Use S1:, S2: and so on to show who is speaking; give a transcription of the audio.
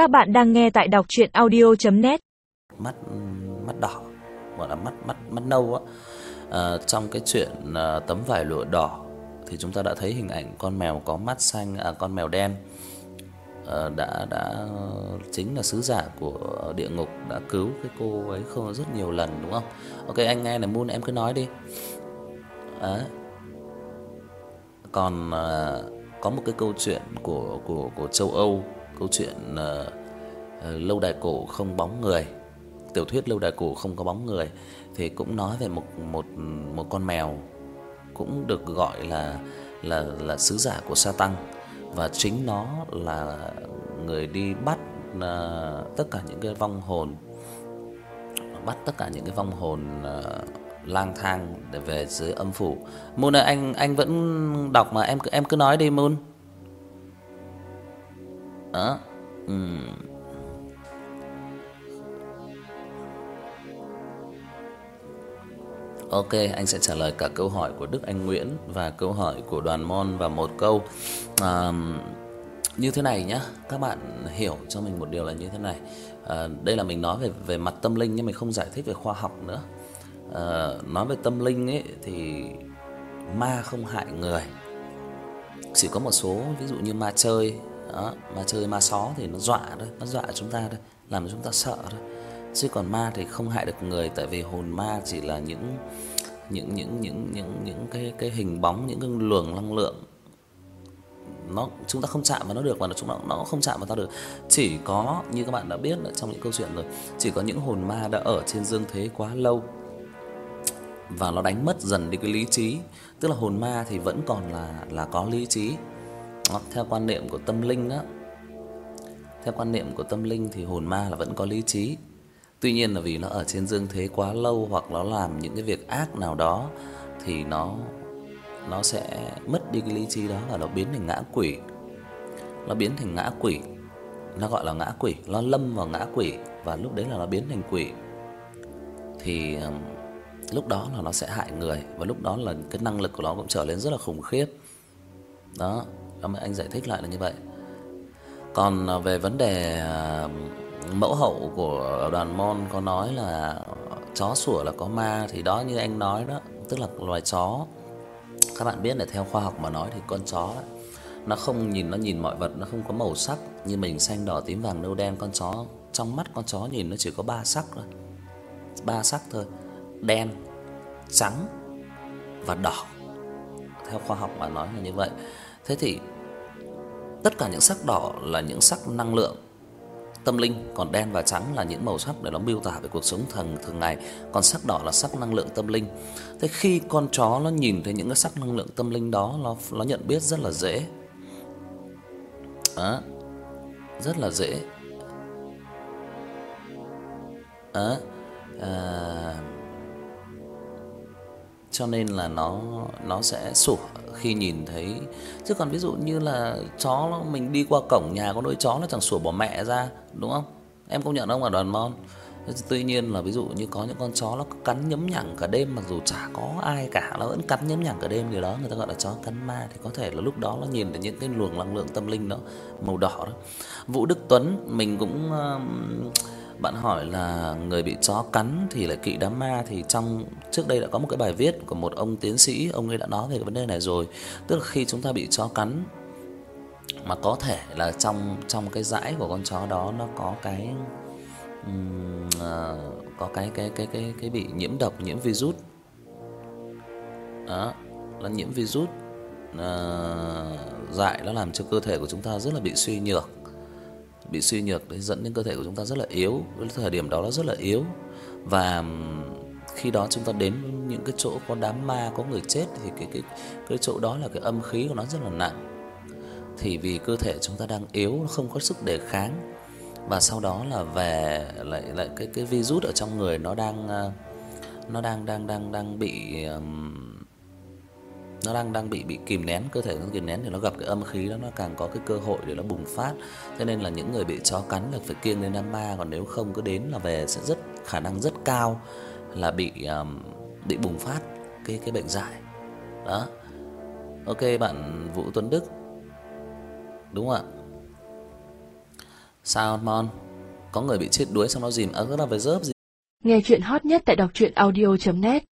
S1: Các bạn đang nghe tại đọc audio net
S2: mắt mắt đỏ gọi là mắt mắt mắt nâu á. À, trong cái chuyện à, tấm vải lụa đỏ thì chúng ta đã thấy hình ảnh con mèo có mắt xanh à con mèo đen à, đã đã chính là sứ giả của địa ngục đã cứu cái cô ấy không rất nhiều lần đúng không? Ok anh nghe này Moon em cứ nói đi. Đấy. Còn à, có một cái câu chuyện của của của châu Âu, câu chuyện uh, lâu đài cổ không bóng người. Tiểu thuyết lâu đài cổ không có bóng người thì cũng nói về một một một con mèo cũng được gọi là là là sứ giả của sa tăng và chính nó là người đi bắt uh, tất cả những cái vong hồn bắt tất cả những cái vong hồn uh, lang thang để về dưới âm phủ. Moon ơi, anh anh vẫn đọc mà em cứ em cứ nói đi Moon. Ờ ừ. Ok, anh sẽ trả lời cả câu hỏi của Đức Anh Nguyễn và câu hỏi của Đoàn Mon và một câu à, như thế này nhá. Các bạn hiểu cho mình một điều là như thế này. À, đây là mình nói về về mặt tâm linh nhưng mình không giải thích về khoa học nữa. À, nói về tâm linh ấy thì ma không hại người. Chỉ có một số ví dụ như ma chơi, đó, mà chơi ma só thì nó dọa thôi, nó dọa chúng ta thôi, làm chúng ta sợ thôi chứ còn ma thì không hại được người tại vì hồn ma chỉ là những những những những những những cái cái hình bóng những cái luồng năng lượng nó chúng ta không chạm vào nó được và nó chúng nó nó không chạm vào ta được. Chỉ có như các bạn đã biết ở trong những câu chuyện rồi, chỉ có những hồn ma đã ở trên dương thế quá lâu và nó đánh mất dần đi cái lý trí, tức là hồn ma thì vẫn còn là là có lý trí. Đó, theo quan niệm của tâm linh á. Theo quan niệm của tâm linh thì hồn ma là vẫn có lý trí, Tuy nhiên là vì nó ở trên dương thế quá lâu hoặc nó làm những cái việc ác nào đó thì nó nó sẽ mất đi cái lý trí đó và nó biến thành ngã quỷ. Nó biến thành ngã quỷ. Nó gọi là ngã quỷ, nó lâm vào ngã quỷ và lúc đấy là nó biến thành quỷ. Thì lúc đó là nó sẽ hại người và lúc đó là cái năng lực của nó cũng trở lên rất là khủng khiếp. Đó, anh giải thích lại là như vậy. Còn à, về vấn đề à, mẫu hậu của đoàn môn có nói là chó sủa là có ma thì đó như anh nói đó, tức là loài chó. Các bạn biết là theo khoa học mà nói thì con chó đó, nó không nhìn nó nhìn mọi vật nó không có màu sắc như mình xanh đỏ tím vàng nâu đen con chó trong mắt con chó nhìn nó chỉ có ba sắc thôi. Ba sắc thôi. Đen, trắng và đỏ. Theo khoa học mà nói là như vậy. Thế thì tất cả những sắc đỏ là những sắc năng lượng tâm linh, còn đen và trắng là những màu sắc để nó miêu tả về cuộc sống thường thường ngày, còn sắc đỏ là sắc năng lượng tâm linh. Thế khi con chó nó nhìn thấy những cái sắc năng lượng tâm linh đó nó nó nhận biết rất là dễ. Đó. Rất là dễ. Đó. À cho nên là nó nó sẽ sủa khi nhìn thấy chứ còn ví dụ như là chó nó mình đi qua cổng nhà có đôi chó nó chẳng sủa bỏ mẹ ra, đúng không? Em công nhận không ở đoàn Mon. Tuy nhiên là ví dụ như có những con chó nó cắn nhấm nhẳng cả đêm mặc dù chả có ai cả nó vẫn cắn nhấm nhẳng cả đêm điều đó người ta gọi là chó cắn ma thì có thể là lúc đó nó nhìn thấy những cái luồng năng lượng tâm linh đó màu đỏ đó. Vũ Đức Tuấn mình cũng uh, bạn hỏi là người bị chó cắn thì lại kỵ đám ma thì trong trước đây đã có một cái bài viết của một ông tiến sĩ, ông ấy đã nói về cái vấn đề này rồi. Tức là khi chúng ta bị chó cắn mà có thể là trong trong cái dãi của con chó đó nó có cái um, uh, có cái cái cái cái cái bị nhiễm độc, nhiễm virus. Đó, là nhiễm virus uh, dại nó làm cho cơ thể của chúng ta rất là bị suy nhược bị suy nhược đấy dẫn đến cơ thể của chúng ta rất là yếu, thời điểm đó nó rất là yếu. Và khi đó chúng ta đến những cái chỗ có đám ma, có người chết thì cái cái cái chỗ đó là cái âm khí của nó rất là nặng. Thì vì cơ thể chúng ta đang yếu, nó không có sức đề kháng và sau đó là về lại lại cái cái virus ở trong người nó đang ờ, nó đang đang đang đang bị um, nó đang đang bị bị kìm nén, cơ thể nó kìm nén thì nó gặp cái âm khí đó nó càng có cái cơ hội để nó bùng phát. Cho nên là những người bị chó cắn là phải kiêng đến năm ma còn nếu không cứ đến là về sẽ rất khả năng rất cao là bị um, bị bùng phát cái cái bệnh dại. Đó. Ok bạn Vũ Tuấn Đức. Đúng không ạ? Sao Mon? Có người bị chết đuối xong nó dìm ớt là về rớp gì?
S3: Nghe chuyện hot nhất tại đọc truyện audio.net